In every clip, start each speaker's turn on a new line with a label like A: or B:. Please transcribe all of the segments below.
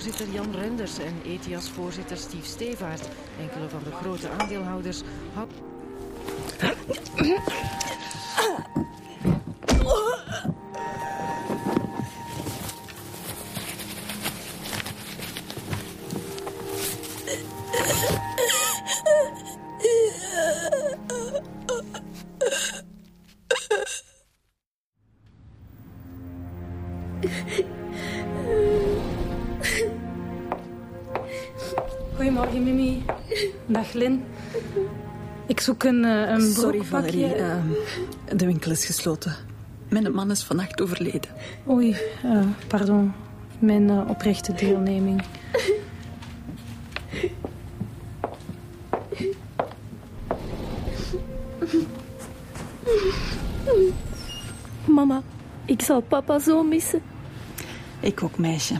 A: Arcofin-voorzitter Jan Renders en ETIAS-voorzitter Steve Stevaart. Enkele van de grote aandeelhouders houden...
B: Ik zoek een, uh, een
C: Sorry. Valerie. eh, de winkel is gesloten. Mijn man is vannacht overleden.
B: Oei, eh, pardon. Mijn eh, oprechte deelneming.
D: Mama, ik zal papa zo missen.
C: Ik ook, meisje.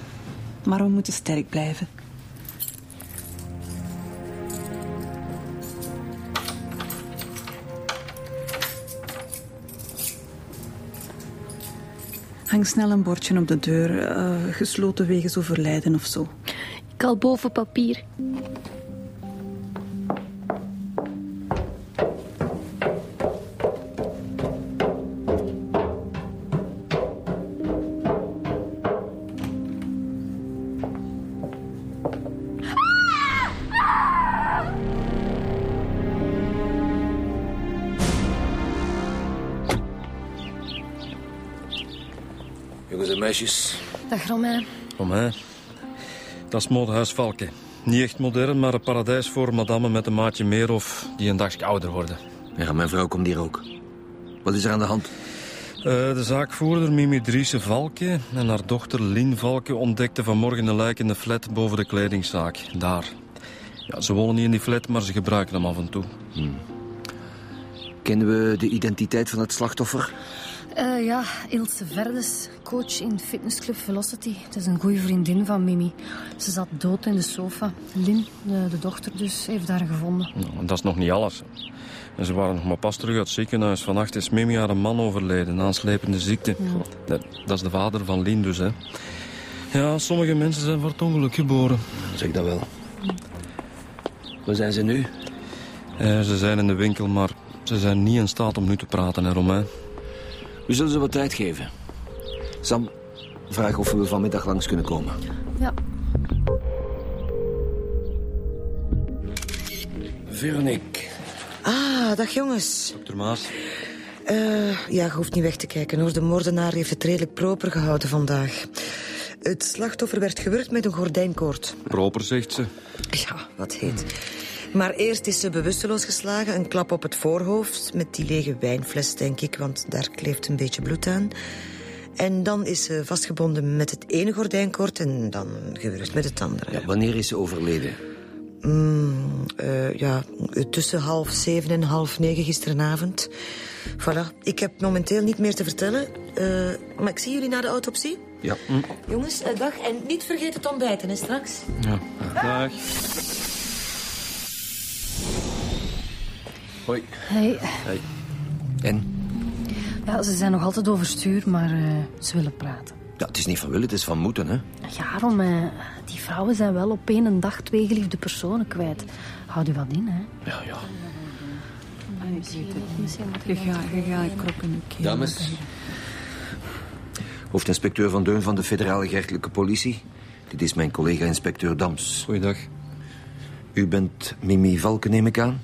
C: Maar we moeten sterk blijven. Hang snel een bordje op de deur. eh, gesloten wegens overlijden of zo.
D: Ik al boven papier.
E: Meisjes,
D: Dag Romain.
F: Om hè. Dat is modehuis Valken. Niet echt modern, maar een paradijs voor madame met een maatje meer of die een dagje ouder worden.
E: ja, mijn vrouw komt hier ook. Wat is er aan de hand?
F: Eh, de zaakvoerder Mimi Driese Valke en haar dochter Lien Valke ontdekten vanmorgen een lijk in de flat boven de kledingzaak. Daar. Ja, ze wonen niet in die flat, maar ze gebruiken hem af en toe.
E: Kennen we de identiteit van het slachtoffer?
D: Eh, ja, Ilse Verdes, coach in fitnessclub Velocity. Het is een goede vriendin van Mimi. Ze zat dood in de sofa. Lin, de, de dochter dus, heeft haar gevonden.
F: Nou, dat is nog niet alles. En ze waren nog maar pas terug uit het ziekenhuis. Vannacht is Mimi haar man overleden, na een slepende ziekte. Dat, dat is de vader van Lien dus, hè. Ja, sommige mensen zijn voor het ongeluk geboren.
E: Zeg dat wel. Waar zijn ze nu?
F: Eh, ze zijn in de winkel, maar ze zijn niet in staat om nu te praten, hè, Romain.
E: We zullen ze wat tijd geven. Sam, vraag of we vanmiddag langs kunnen komen.
D: Ja.
E: Veronique.
G: Ah, dag jongens.
F: Dokter Maas.
G: Eh, ja, je hoeft niet weg te kijken hoor. De moordenaar heeft het redelijk proper gehouden vandaag. Het slachtoffer werd gewurgd met een gordijnkoord.
F: Proper, zegt ze.
G: Ja, wat heet. Maar eerst is ze bewusteloos geslagen. Een klap op het voorhoofd met die lege wijnfles, denk ik. Want daar kleeft een beetje bloed aan. En dan is ze vastgebonden met het ene gordijnkoord... en dan gewurgd met het andere.
E: Ja, wanneer is ze overleden?
G: Mm, eh, ja, tussen half zeven en half negen gisteravond. Voilà. Ik heb momenteel niet meer te vertellen. Eh, maar ik zie jullie na de autopsie.
E: Ja.
G: Jongens, eh, dag. En niet vergeten te ontbijten, hè, straks.
F: Ja. Dag.
E: Hoi.
D: Hey.
E: En?
D: Ja, ze zijn nog altijd overstuur, maar eh, ze willen praten.
E: Ja, het is niet van willen, het is van moeten, hè.
D: Ja, Romain, die vrouwen zijn wel op één dag twee geliefde personen kwijt. Houd u wat in, hè.
E: Ja, ja.
C: Je gaat, je gaat keel.
E: Dames. Hoofdinspecteur Van Deun van de federale gerechtelijke politie. Dit is mijn collega inspecteur Dams.
F: Goeiedag.
E: U bent Mimi Valken, neem ik aan?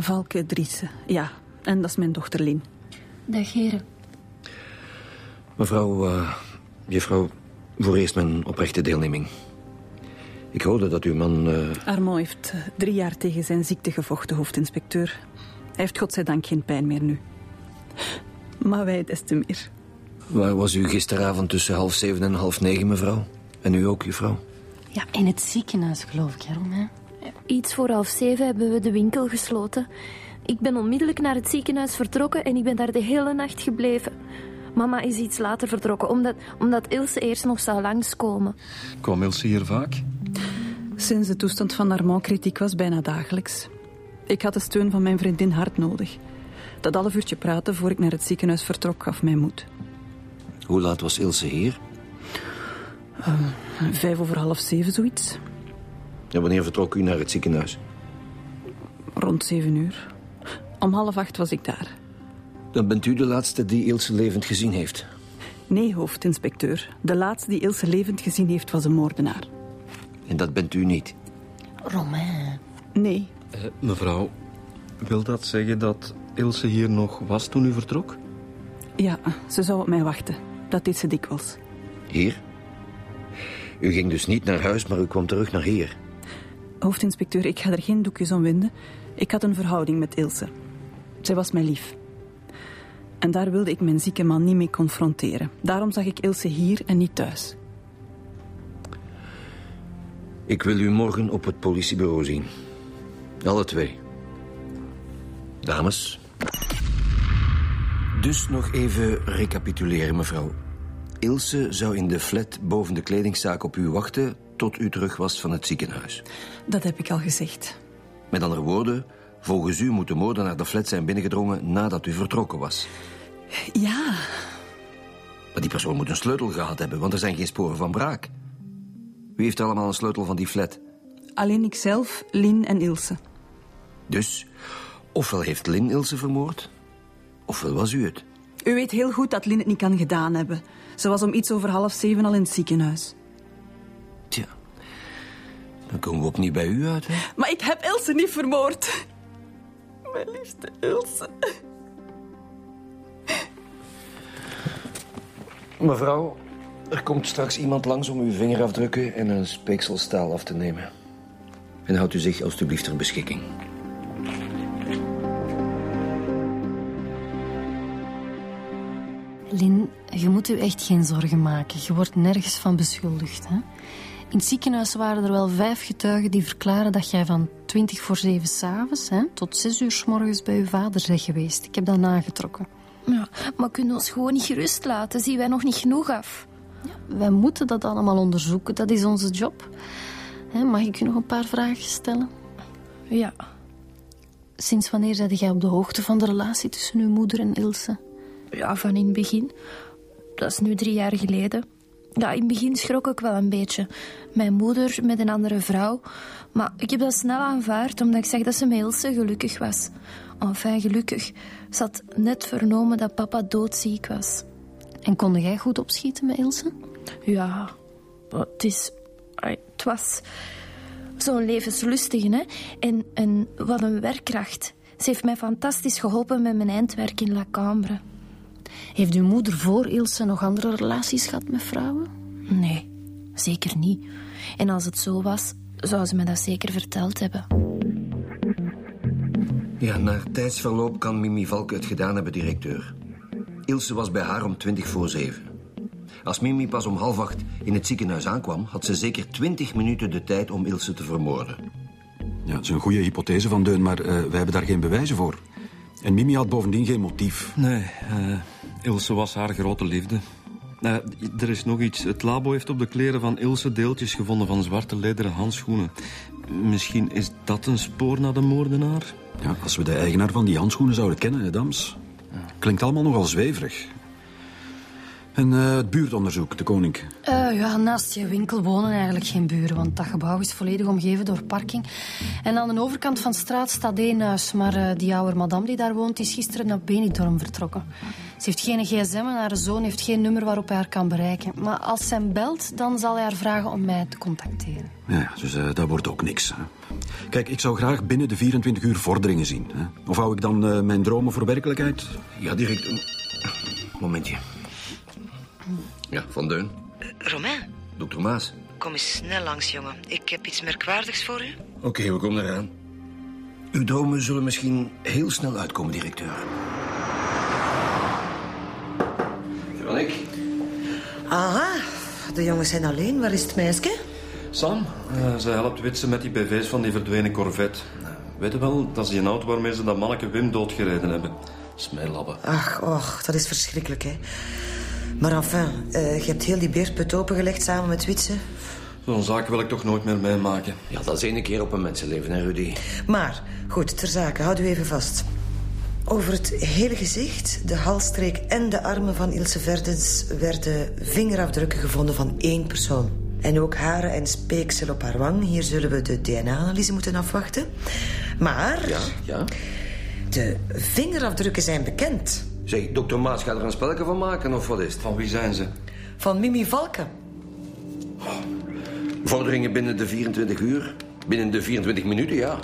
C: Valke Driessen, ja. En dat is mijn dochter Lien.
D: Dag, heren.
E: Mevrouw, eh, juffrouw, voor eerst mijn oprechte deelneming. Ik hoorde dat uw man... eh,
C: Armand heeft eh, drie jaar tegen zijn ziekte gevochten, hoofdinspecteur. Hij heeft godzijdank geen pijn meer nu. Maar wij des te meer.
E: waar was u gisteravond tussen half zeven en half negen, mevrouw? En u ook, juffrouw?
D: Ja, in het ziekenhuis, geloof ik, hè, Romain.
H: Iets voor half zeven hebben we de winkel gesloten. Ik ben onmiddellijk naar het ziekenhuis vertrokken en ik ben daar de hele nacht gebleven. Mama is iets later vertrokken, omdat, omdat Ilse eerst nog zou langskomen.
F: Kwam Ilse hier vaak?
C: Sinds de toestand van Armand kritiek was bijna dagelijks. Ik had de steun van mijn vriendin hard nodig. Dat half uurtje praten voor ik naar het ziekenhuis vertrok gaf mij moed.
E: Hoe laat was Ilse hier?
C: vijf over half zeven, zoiets.
E: En wanneer vertrok u naar het ziekenhuis?
C: Rond zeven uur. Om half acht was ik daar.
E: Dan bent u de laatste die Ilse levend gezien heeft.
C: Nee, hoofdinspecteur. De laatste die Ilse levend gezien heeft was een moordenaar.
E: En dat bent u niet.
D: Romain.
C: Nee,
F: Eh, mevrouw, wil dat zeggen dat Ilse hier nog was toen u vertrok?
C: ja, ze zou op mij wachten. Dat deed ze dikwijls.
E: Hier? U ging dus niet naar huis, maar u kwam terug naar hier.
C: Hoofdinspecteur, ik ga er geen doekjes om winden. Ik had een verhouding met Ilse. Zij was mij lief. En daar wilde ik mijn zieke man niet mee confronteren. Daarom zag ik Ilse hier en niet thuis.
E: Ik wil u morgen op het politiebureau zien. Alle twee. Dames. Dus nog even recapituleren, mevrouw. Ilse zou in de flat boven de kledingzaak op u wachten... tot u terug was van het ziekenhuis.
C: Dat heb ik al gezegd.
E: Met andere woorden, volgens u moet de moordenaar de flat zijn binnengedrongen... nadat u vertrokken was.
C: Ja,
E: Maar die persoon moet een sleutel gehad hebben, want er zijn geen sporen van braak. Wie heeft er allemaal een sleutel van die flat?
C: alleen ikzelf, Lin en Ilse.
E: Dus, ofwel heeft Lin Ilse vermoord... ofwel was u het.
C: U weet heel goed dat Lin het niet kan gedaan hebben. Ze was om iets over half zeven al in het ziekenhuis.
E: Dan komen we opnieuw bij u uit, hè?
C: Maar ik heb Ilse niet vermoord. Mijn liefste Ilse.
E: Mevrouw, er komt straks iemand langs om uw vingerafdrukken en een speekselstaal af te nemen. En houdt u zich alstublieft ter beschikking.
D: Lin, je moet je echt geen zorgen maken. Je wordt nergens van beschuldigd. Hè? In het ziekenhuis waren er wel vijf getuigen die verklaren dat jij van 20 voor 7 s'avonds tot 6 uur s morgens bij je vader bent geweest. Ik heb dat nagetrokken.
H: Ja, maar kunnen we ons gewoon niet gerust laten? Zien wij nog niet genoeg af?
D: Wij moeten dat allemaal onderzoeken. Dat is onze job. Hè, mag ik u nog een paar vragen stellen?
H: Ja.
D: Sinds wanneer ben jij op de hoogte van de relatie tussen uw moeder en Ilse?
H: Ja, van in het begin. Dat is nu drie jaar geleden. Ja, in het begin schrok ik wel een beetje. Mijn moeder met een andere vrouw. Maar ik heb dat snel aanvaard, omdat ik zag dat ze met Ilse gelukkig was. Enfin, gelukkig. Ze had net vernomen dat papa doodziek was.
D: En konde jij goed opschieten met Ilse?
H: Ja, het is... Het was zo'n levenslustige, hè. En, en wat een werkkracht. Ze heeft mij fantastisch geholpen met mijn eindwerk in La Cambre.
D: Heeft uw moeder voor Ilse nog andere relaties gehad met vrouwen?
H: Nee, zeker niet. En als het zo was, zou ze me dat zeker verteld hebben.
E: Ja, naar tijdsverloop kan Mimi Valk het gedaan hebben, directeur. Ilse was bij haar om 20 voor 7. Als Mimi pas om half acht in het ziekenhuis aankwam... had ze zeker 20 minuten de tijd om Ilse te vermoorden.
I: Ja, dat is een goede hypothese van Deun, maar eh, wij hebben daar geen bewijzen voor. En Mimi had bovendien geen motief.
F: Nee, eh, Ilse was haar grote liefde. Eh, er is nog iets. Het labo heeft op de kleren van Ilse deeltjes gevonden van zwarte lederen handschoenen. Misschien is dat een spoor naar de moordenaar?
I: Ja, als we de eigenaar van die handschoenen zouden kennen, hè, Dams. Klinkt allemaal nogal zweverig. En eh, het buurtonderzoek, de koning.
D: Eh, ja, naast je winkel wonen eigenlijk geen buren, want dat gebouw is volledig omgeven door parking. En aan de overkant van de straat staat één huis, maar eh, die oude madame die daar woont, is gisteren naar Benidorm vertrokken. Ze heeft geen gsm en haar zoon heeft geen nummer waarop hij haar kan bereiken. Maar als ze hem belt, dan zal hij haar vragen om mij te contacteren.
I: Ja, dus eh, dat wordt ook niks. Hè. Kijk, ik zou graag binnen de 24 uur vorderingen zien. Hè. Of hou ik dan eh, mijn dromen voor werkelijkheid?
E: Ja, directeur. Momentje. Ja, Van Deun.
G: Romain,
E: Dokter Maas.
G: kom eens snel langs, jongen. Ik heb iets merkwaardigs voor u.
E: Oké, we komen eraan. Uw dromen zullen misschien heel snel uitkomen, directeur. Veronique.
G: Aha, de jongens zijn alleen. Waar is het meisje?
F: Sam, eh, ze helpt witsen met die BV's van die verdwenen Corvette. Uh, weet je wel, dat is die auto waarmee ze dat manneke Wim doodgereden hebben. Smijlabben.
G: Ach, och, dat is verschrikkelijk, hè. Maar enfin, eh, je hebt heel die beerput opengelegd samen met Witse.
F: Zo'n zaak wil ik toch nooit meer meemaken.
E: Ja, dat is één keer op een mensenleven, hè, Rudy?
G: Maar, goed, ter zake, houd u even vast. Over het hele gezicht, de halsstreek en de armen van Ilse Verdens... werden vingerafdrukken gevonden van één persoon. En ook haren en speeksel op haar wang. Hier zullen we de DNA-analyse moeten afwachten. Maar
E: Ja, ja.
G: de vingerafdrukken zijn bekend.
E: Zeg, dokter Maas gaat er een spelletje van maken, of wat is het?
F: Van wie zijn ze?
G: Van Mimi Valken.
E: Vorderingen binnen de 24 uur. Binnen de 24 minuten, ja.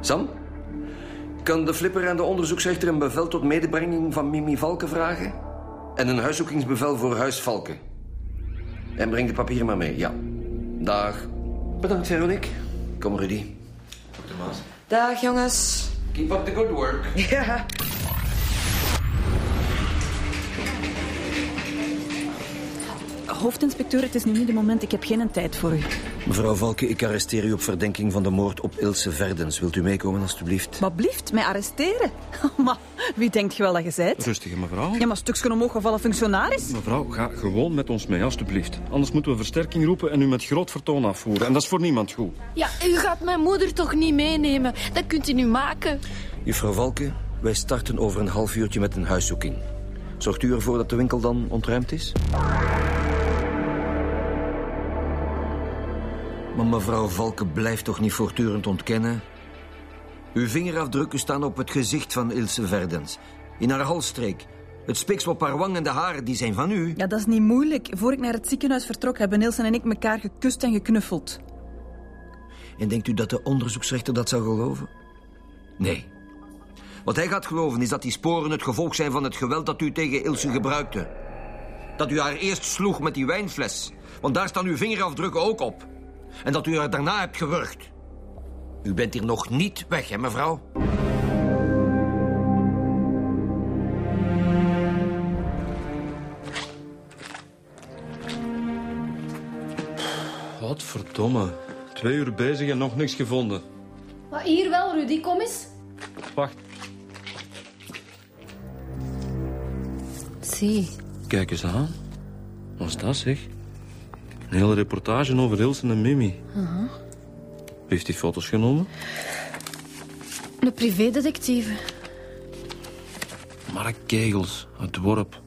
E: Sam? Kan de flipper en de onderzoeksrechter een bevel tot medebrenging van Mimi Valken vragen? En een huiszoekingsbevel voor Huis Valken. En breng de papieren maar mee, ja. Dag. Bedankt, Veronique. Kom, Rudy. Dokter Maas.
G: Dag, jongens.
E: Keep up the good work.
G: Ja.
C: Hoofdinspecteur, het is nu niet het moment. Ik heb geen tijd voor u.
E: Mevrouw Valken, ik arresteer u op verdenking van de moord op Ilse Verdens. Wilt u meekomen, alstublieft?
C: Maar blieft, mij arresteren. maar wie denkt je wel dat je bent?
F: Rustige mevrouw.
C: Ja, maar stukje omhoog gevallen functionaris.
F: Mevrouw, ga gewoon met ons mee, alstublieft. Anders moeten we versterking roepen en u met groot vertoon afvoeren. En dat is voor niemand goed.
H: Ja, u gaat mijn moeder toch niet meenemen? Dat kunt u nu maken.
E: Juffrouw Valken, wij starten over een half uurtje met een huiszoeking. Zorgt u ervoor dat de winkel dan ontruimd is? Maar mevrouw Valken blijft toch niet voortdurend ontkennen? Uw vingerafdrukken staan op het gezicht van Ilse Verdens. In haar halsstreek. Het speeksel op haar wang en de haren, die zijn van u.
C: Ja, dat is niet moeilijk. Voor ik naar het ziekenhuis vertrok, hebben Nielsen en ik elkaar gekust en geknuffeld.
E: En denkt u dat de onderzoeksrechter dat zou geloven? Nee. Wat hij gaat geloven is dat die sporen het gevolg zijn van het geweld dat u tegen Ilse gebruikte. Dat u haar eerst sloeg met die wijnfles. Want daar staan uw vingerafdrukken ook op. En dat u haar daarna hebt gewurgd. U bent hier nog niet weg, hè, mevrouw?
F: Wat verdomme. Twee uur bezig en nog niks gevonden.
D: Maar hier wel, Rudy, kom eens.
F: Wacht,
D: Zie,
F: kijk eens aan. Wat is dat, zeg? Een hele reportage over Ilse en Mimi. Wie heeft die foto's genomen?
D: een privédetectieve.
F: Mark Kegels, het worp.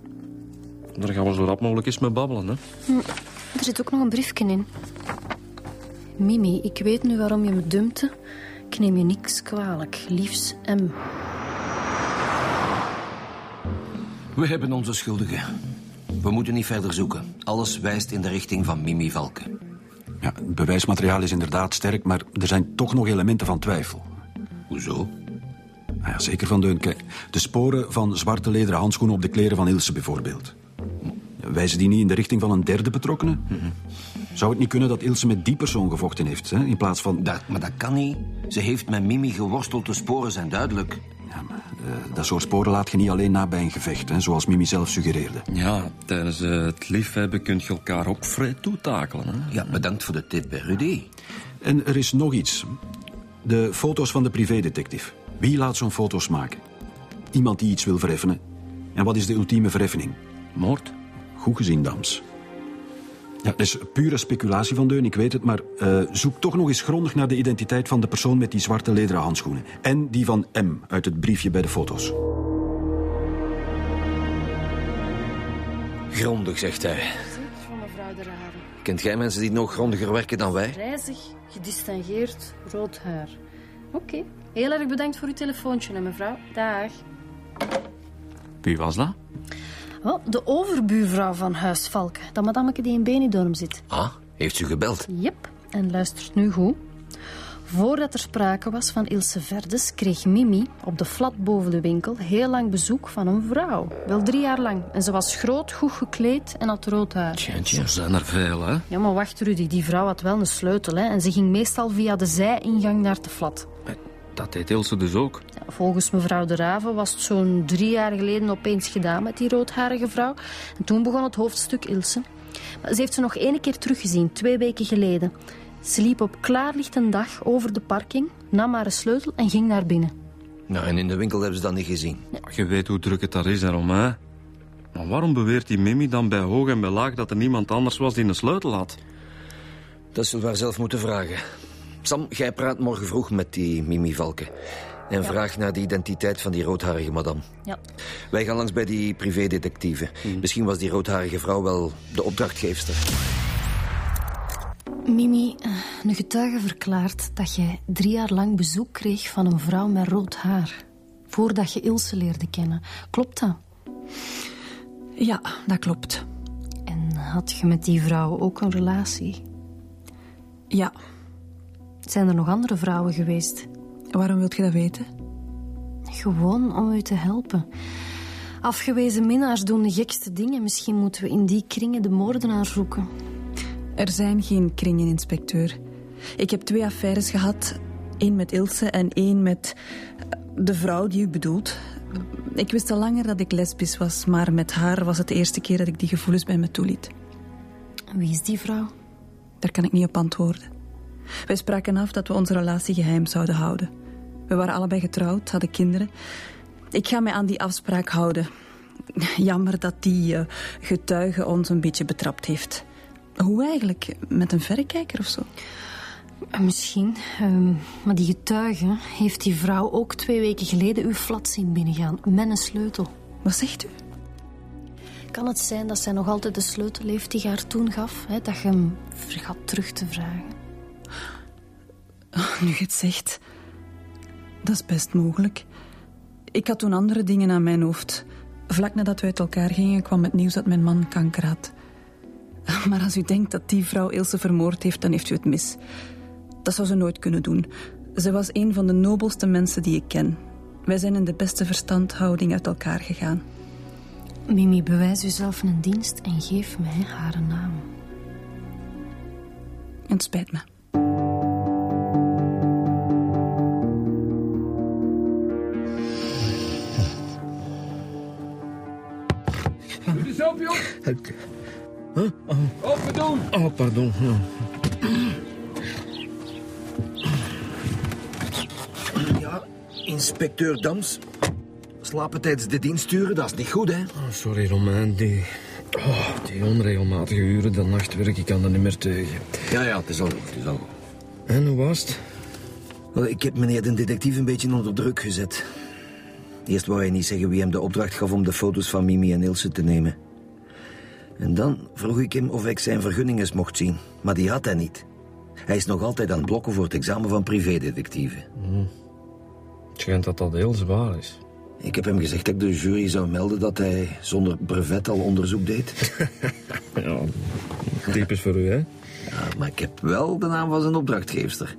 F: Daar gaan we zo rap mogelijk eens mee babbelen, hè?
D: Er zit ook nog een briefje in. Mimi, ik weet nu waarom je me dumpte. Ik neem je niks kwalijk. Liefs M.
E: We hebben onze schuldigen. We moeten niet verder zoeken. Alles wijst in de richting van Mimi Valken.
I: Ja, het bewijsmateriaal is inderdaad sterk, maar er zijn toch nog elementen van twijfel.
E: Hoezo?
I: Nou ja, zeker van Deun. Kijk, de sporen van zwarte lederen handschoenen op de kleren van Ilse bijvoorbeeld. Wijzen die niet in de richting van een derde betrokkene? Zou het niet kunnen dat Ilse met die persoon gevochten heeft, hè, in plaats van...
E: Dat, maar dat kan niet. Ze heeft met Mimi geworsteld, de sporen zijn duidelijk.
I: Eh, dat soort sporen laat je niet alleen na bij een gevecht, hè, zoals Mimi zelf suggereerde.
F: Ja, tijdens eh, het liefhebben kun je elkaar ook vrij toetakelen, hè?
E: Ja, bedankt voor de tip bij Rudy.
I: En er is nog iets. De foto's van de privédetectief. Wie laat zo'n foto's maken? Iemand die iets wil vereffenen. En wat is de ultieme vereffening?
F: Moord?
I: Goed gezien, Dams. Ja, dat is pure speculatie van Deun, ik weet het, maar eh, zoek toch nog eens grondig naar de identiteit van de persoon met die zwarte lederen handschoenen. En die van M uit het briefje bij de foto's.
E: Grondig, zegt hij.
D: Van mevrouw de Rare.
E: Kent jij mensen die nog grondiger werken dan wij?
D: Rijzig, gedistingeerd, rood haar. Oké. Heel erg bedankt voor uw telefoontje, hè, mevrouw. Dag.
F: Wie was dat?
D: Oh, de overbuurvrouw van Huis Valken. Dat madameke die in Benidorm zit.
E: Ah, heeft u gebeld?
D: Yep, en luistert nu goed. Voordat er sprake was van Ilse Verdes, kreeg Mimi op de flat boven de winkel heel lang bezoek van een vrouw. Wel drie jaar lang. En ze was groot, goed gekleed en had rood haar.
F: Tja, er zijn er veel, hè?
D: Ja, maar wacht, Rudy. Die vrouw had wel een sleutel, hè. En ze ging meestal via de zijingang naar de flat.
F: Dat deed Ilse dus ook.
D: Ja, volgens mevrouw de Raven was het zo'n drie jaar geleden opeens gedaan met die roodharige vrouw. En toen begon het hoofdstuk Ilse. Maar ze heeft ze nog één keer teruggezien, twee weken geleden. Ze liep op klaarlichte dag over de parking, nam haar sleutel en ging naar binnen.
E: Nou, en in de winkel hebben ze dat niet gezien.
F: Je weet hoe druk het daar is daarom, hè? Maar waarom beweert die Mimi dan bij hoog en bij laag dat er niemand anders was die een sleutel had?
E: Dat zullen we haar zelf moeten vragen. Sam, jij praat morgen vroeg met die Mimi Valken. En vraag naar de identiteit van die roodharige madame.
D: Ja.
E: Wij gaan langs bij die privédetectieve. Misschien was die roodharige vrouw wel de opdrachtgeefster.
D: Mimi, eh, een getuige verklaart dat jij drie jaar lang bezoek kreeg van een vrouw met rood haar. Voordat je Ilse leerde kennen. Klopt dat?
C: Ja, dat klopt.
D: En had je met die vrouw ook een relatie?
C: Ja.
D: Zijn er nog andere vrouwen geweest?
C: Waarom wilt je dat weten?
D: Gewoon om u te helpen. Afgewezen minnaars doen de gekste dingen. Misschien moeten we in die kringen de moordenaar zoeken.
C: Er zijn geen kringen, inspecteur. Ik heb twee affaires gehad. Eén met Ilse en één met de vrouw die u bedoelt. Ik wist al langer dat ik lesbisch was, maar met haar was het de eerste keer dat ik die gevoelens bij me toeliet.
D: Wie is die vrouw?
C: Daar kan ik niet op antwoorden. Wij spraken af dat we onze relatie geheim zouden houden. We waren allebei getrouwd, hadden kinderen. Ik ga mij aan die afspraak houden. Jammer dat die uh, getuige ons een beetje betrapt heeft. Hoe eigenlijk? Met een verrekijker of zo?
D: Misschien. Um, maar die getuige heeft die vrouw ook twee weken geleden uw flat zien binnengaan. Met een sleutel.
C: Wat zegt u?
D: Kan het zijn dat zij nog altijd de sleutel heeft die je haar toen gaf? Hè? Dat je hem vergat terug te vragen?
C: Oh, nu je het zegt. Dat is best mogelijk. Ik had toen andere dingen aan mijn hoofd. Vlak nadat we uit elkaar gingen kwam het nieuws dat mijn man kanker had. Maar als u denkt dat die vrouw Ilse vermoord heeft, dan heeft u het mis. Dat zou ze nooit kunnen doen. Ze was een van de nobelste mensen die ik ken. Wij zijn in de beste verstandhouding uit elkaar gegaan.
D: Mimi, bewijs uzelf een dienst en geef mij haar naam.
C: Het spijt me.
J: Doe eens op, joh.
E: Huh?
J: Oh. Open doen.
E: Oh, pardon. Ja. ja, inspecteur Dams. Slapen tijdens de dienst sturen, dat is niet goed, hè?
F: Oh, sorry, Romain. Die, oh, die onregelmatige uren, dat nachtwerk, ik kan er niet meer tegen.
E: Ja, ja, het is al goed, het is al goed.
F: En hoe was het?
E: Wel, ik heb meneer de detectief een beetje onder druk gezet. Eerst wou hij niet zeggen wie hem de opdracht gaf om de foto's van Mimi en Ilse te nemen. En dan vroeg ik hem of ik zijn vergunning eens mocht zien. Maar die had hij niet. Hij is nog altijd aan het blokken voor het examen van privédetectieven.
F: Mm. Het schijnt dat dat heel zwaar is.
E: Ik heb hem gezegd dat ik de jury zou melden dat hij zonder brevet al onderzoek deed.
F: ja, typisch voor u, hè?
E: Ja, maar ik heb wel de naam van zijn opdrachtgeefster.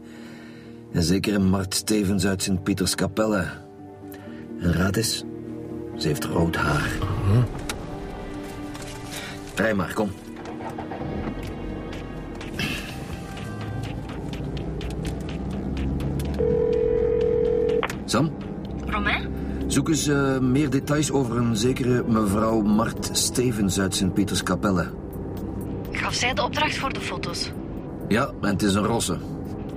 E: En zeker een Mart Stevens uit Sint-Pieterskapelle. En raad eens, ze heeft rood haar.
F: Hm?
E: Rij maar, kom. Sam?
D: Romain?
E: Zoek eens uh, meer details over een zekere mevrouw Mart Stevens uit Sint-Pieterskapelle.
D: Gaf zij de opdracht voor de foto's?
E: Ja, en het is een rosse.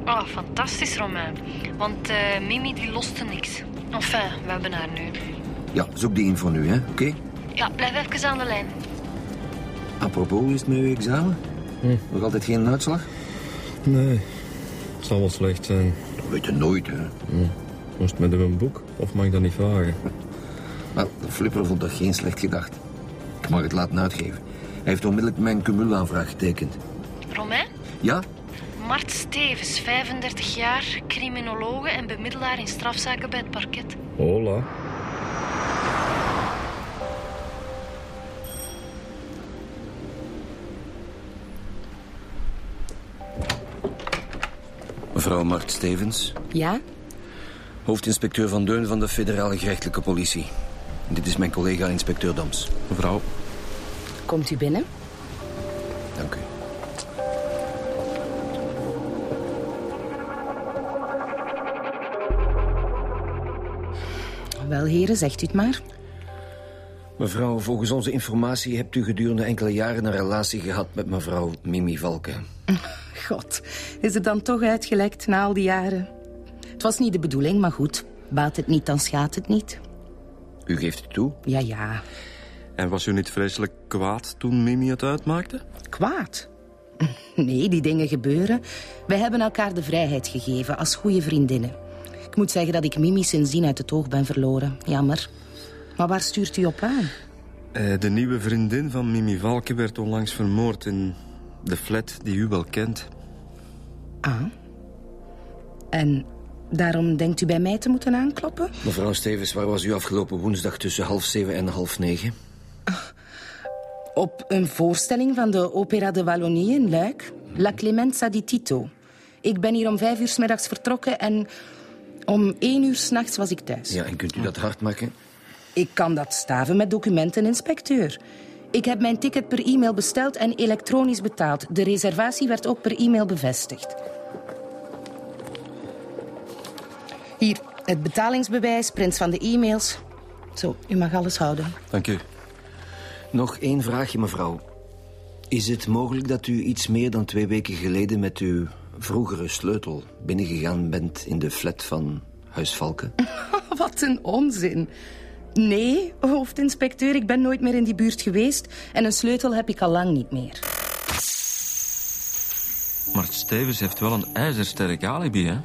D: Oh, fantastisch, Romain. Want uh, Mimi die loste niks. Enfin, we hebben haar nu.
E: Ja, zoek die info nu, hè, oké? Okay?
D: Ja, blijf even aan de lijn.
E: Apropos, hoe is het met uw examen?
F: Hm.
E: Nog altijd geen uitslag?
F: Nee, het zal wel slecht zijn.
E: Dat weet je nooit, hè.
F: Hm. Moest met een boek? Of mag ik dat niet vragen?
E: Wel, de flipper vond dat geen slecht gedacht. Ik mag het laten uitgeven. Hij heeft onmiddellijk mijn cumulaanvraag getekend.
D: Romain?
E: Ja?
D: Mart Stevens, 35 jaar, criminologe en bemiddelaar in strafzaken bij het parket.
F: Hola.
E: Mevrouw Mart Stevens.
K: Ja?
E: Hoofdinspecteur Van Deun van de federale gerechtelijke politie. Dit is mijn collega inspecteur Dams.
F: Mevrouw.
K: Komt u binnen? Wel, heren, zegt u het maar.
E: Mevrouw, volgens onze informatie hebt u gedurende enkele jaren een relatie gehad met mevrouw Mimi Valken.
K: God, is het dan toch uitgelekt na al die jaren? Het was niet de bedoeling, maar goed. Baat het niet, dan schaadt het niet.
E: U geeft het toe?
K: Ja, ja.
F: En was u niet vreselijk kwaad toen Mimi het uitmaakte?
K: Kwaad? Nee, die dingen gebeuren. Wij hebben elkaar de vrijheid gegeven als goede vriendinnen. Ik moet zeggen dat ik Mimi sindsdien uit het oog ben verloren. Jammer. Maar waar stuurt u op aan?
F: Eh, de nieuwe vriendin van Mimi Valke werd onlangs vermoord in de flat die u wel kent.
K: Ah. En daarom denkt u bij mij te moeten aankloppen?
E: Mevrouw Stevens, waar was u afgelopen woensdag tussen half zeven en half negen?
K: Op een voorstelling van de Opera de Wallonie in Luik. La Clemenza di Tito. Ik ben hier om vijf uur s middags vertrokken en om één uur s'nachts was ik thuis.
E: Ja, en kunt u dat hard maken?
K: Ik kan dat staven met documenten, inspecteur. Ik heb mijn ticket per e-mail besteld en elektronisch betaald. De reservatie werd ook per e-mail bevestigd. Hier, het betalingsbewijs, print van de e-mails. Zo, u mag alles houden.
F: Dank u.
E: Nog één vraagje, mevrouw. Is het mogelijk dat u iets meer dan twee weken geleden met uw vroegere sleutel binnengegaan bent in de flat van Huis Valken?
K: Wat een onzin. Nee, hoofdinspecteur, ik ben nooit meer in die buurt geweest en een sleutel heb ik al lang niet meer.
F: Mart Stevens heeft wel een ijzersterk alibi, hè?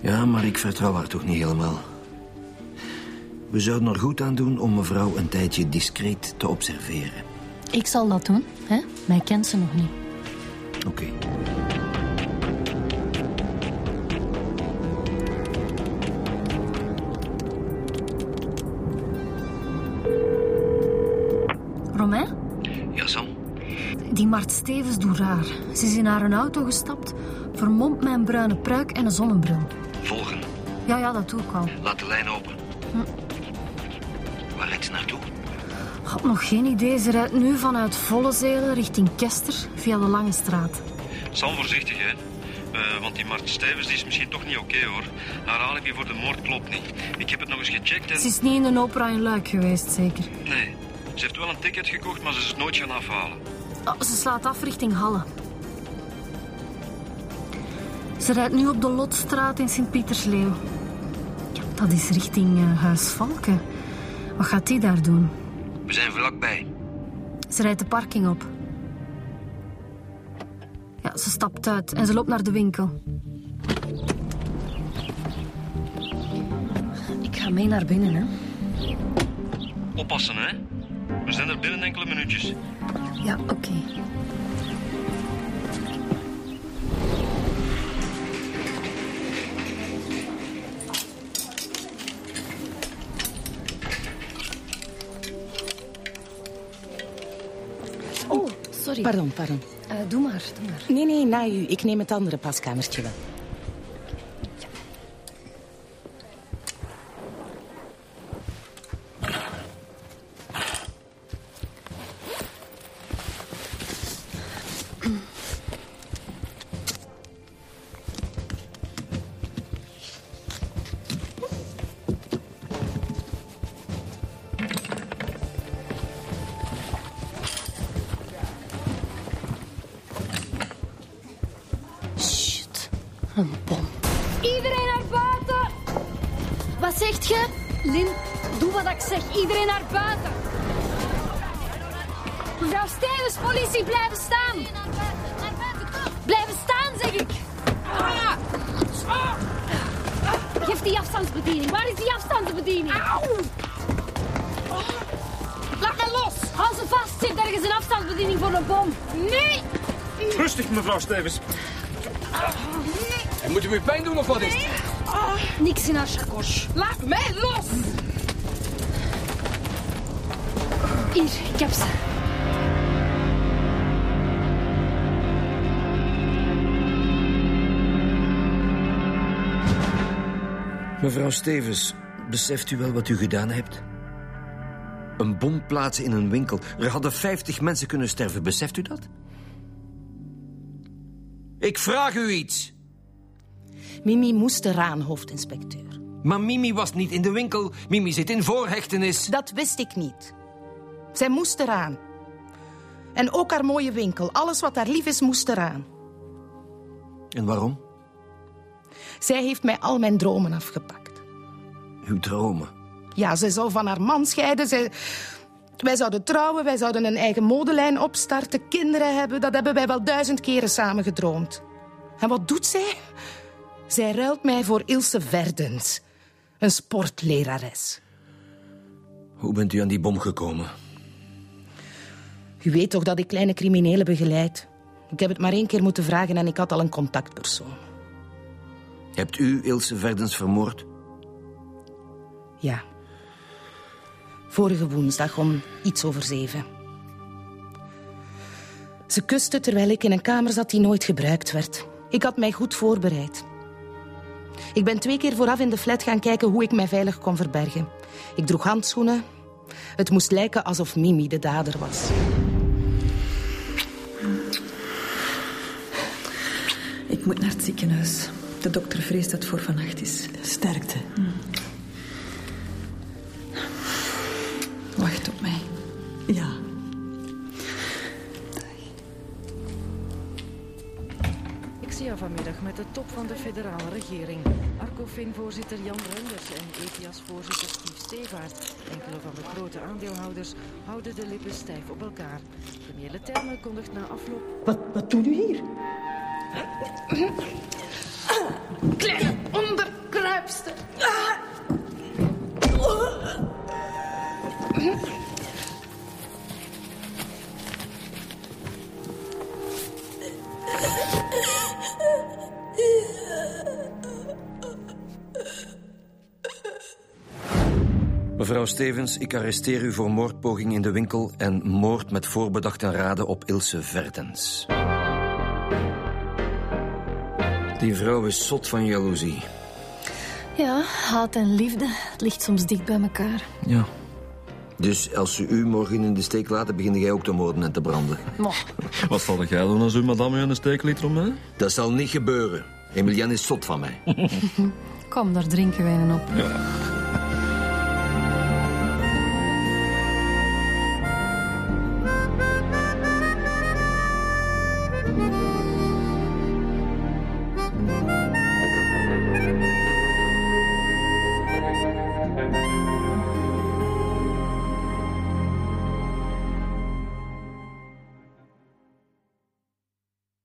E: Ja, maar ik vertrouw haar toch niet helemaal. We zouden er goed aan doen om mevrouw een tijdje discreet te observeren.
D: Ik zal dat doen, hè? Mij kent ze nog niet.
E: Oké.
D: Mart Stevens doet raar. Ze is in haar auto gestapt, vermomd met een bruine pruik en een zonnebril.
E: Volgen.
D: Ja, ja, dat doe ik al.
E: Laat de lijn open.
D: Hm.
E: Waar rijdt ze naartoe?
D: Had nog geen idee. Ze rijdt nu vanuit Vollezelen richting Kester via de Lange Straat.
F: Sam, voorzichtig, hè. Eh, want die Mart Stevens die is misschien toch niet oké, hoor. Haar alibi voor de moord klopt niet. Ik heb het nog eens gecheckt en...
D: Ze is niet in de opera in Luik geweest, zeker.
F: Nee. Ze heeft wel een ticket gekocht, maar ze is het nooit gaan afhalen.
D: Oh, ze slaat af richting Halle. Ze rijdt nu op de Lotstraat in Sint-Pietersleeuw. Ja, dat is richting uh, Huis Valken. Wat gaat die daar doen?
E: We zijn vlakbij.
D: Ze rijdt de parking op. Ja, ze stapt uit en ze loopt naar de winkel. Ik ga mee naar binnen, hè.
F: Oppassen, hè. We zijn er binnen enkele minuutjes.
D: Ja, oké. Oh, sorry.
K: Pardon, pardon.
D: Uh, doe maar, doe maar.
K: Nee, nee, na u. Ik neem het andere paskamertje wel.
L: Iedereen naar buiten. Mevrouw Stevens, politie, blijven staan. Blijven staan, zeg ik. Geef die afstandsbediening. Waar is die afstandsbediening? Laat me los. Hou ze vast. Zit ergens een afstandsbediening voor een bom. Nee.
J: Rustig, mevrouw Stevens. En moet u me pijn doen of wat is het?
L: Niks in haar chakos. Laat mij los. Hier, ik heb ze.
E: Mevrouw Stevens, beseft u wel wat u gedaan hebt? Een bom plaatsen in een winkel. Er hadden 50 mensen kunnen sterven, beseft u dat? Ik vraag u iets.
K: Mimi moest eraan, hoofdinspecteur.
E: Maar Mimi was niet in de winkel. Mimi zit in voorhechtenis.
K: Dat wist ik niet. Zij moest eraan. En ook haar mooie winkel. Alles wat haar lief is, moest eraan.
E: En waarom?
K: Zij heeft mij al mijn dromen afgepakt.
E: Uw dromen?
K: Ja, zij zou van haar man scheiden. Zij... Wij zouden trouwen, wij zouden een eigen modelijn opstarten, kinderen hebben. Dat hebben wij wel duizend keren samen gedroomd. En wat doet zij? Zij ruilt mij voor Ilse Verdens, een sportlerares.
E: Hoe bent u aan die bom gekomen?
K: U weet toch dat ik kleine criminelen begeleid? Ik heb het maar één keer moeten vragen en ik had al een contactpersoon.
E: Hebt u Ilse Verdens vermoord?
K: Ja. Vorige woensdag om iets over zeven. Ze kuste terwijl ik in een kamer zat die nooit gebruikt werd. Ik had mij goed voorbereid. Ik ben twee keer vooraf in de flat gaan kijken hoe ik mij veilig kon verbergen. Ik droeg handschoenen. Het moest lijken alsof Mimi de dader was.
C: Ik moet naar het ziekenhuis. De dokter vreest dat het voor vannacht is.
M: Sterkte.
C: Wacht op mij.
M: Ja.
A: Ik zie jou vanmiddag met de top van de federale regering. Arcofin-voorzitter Jan Renders en ETIAS-voorzitter Steve Stevaart. Enkele van de grote aandeelhouders houden de lippen stijf op elkaar. Premier Leterme kondigt na afloop...
M: Wat, wat doet u hier?
K: Kleine onderkruipster.
E: Mevrouw Stevens, ik arresteer u voor moordpoging in de winkel en moord met voorbedachte raden op Ilse Verdens. Die vrouw is zot van jaloezie.
D: Ja, haat en liefde. Het ligt soms dicht bij elkaar.
F: Ja.
E: Dus als ze u morgen in de steek laten, begin jij ook te moorden en te branden.
F: Wat zal jij doen als u madame u aan de steek liet om, hè?
E: Dat zal niet gebeuren. Emilian is zot van mij.
D: Kom, daar drinken wij een op.
F: Ja.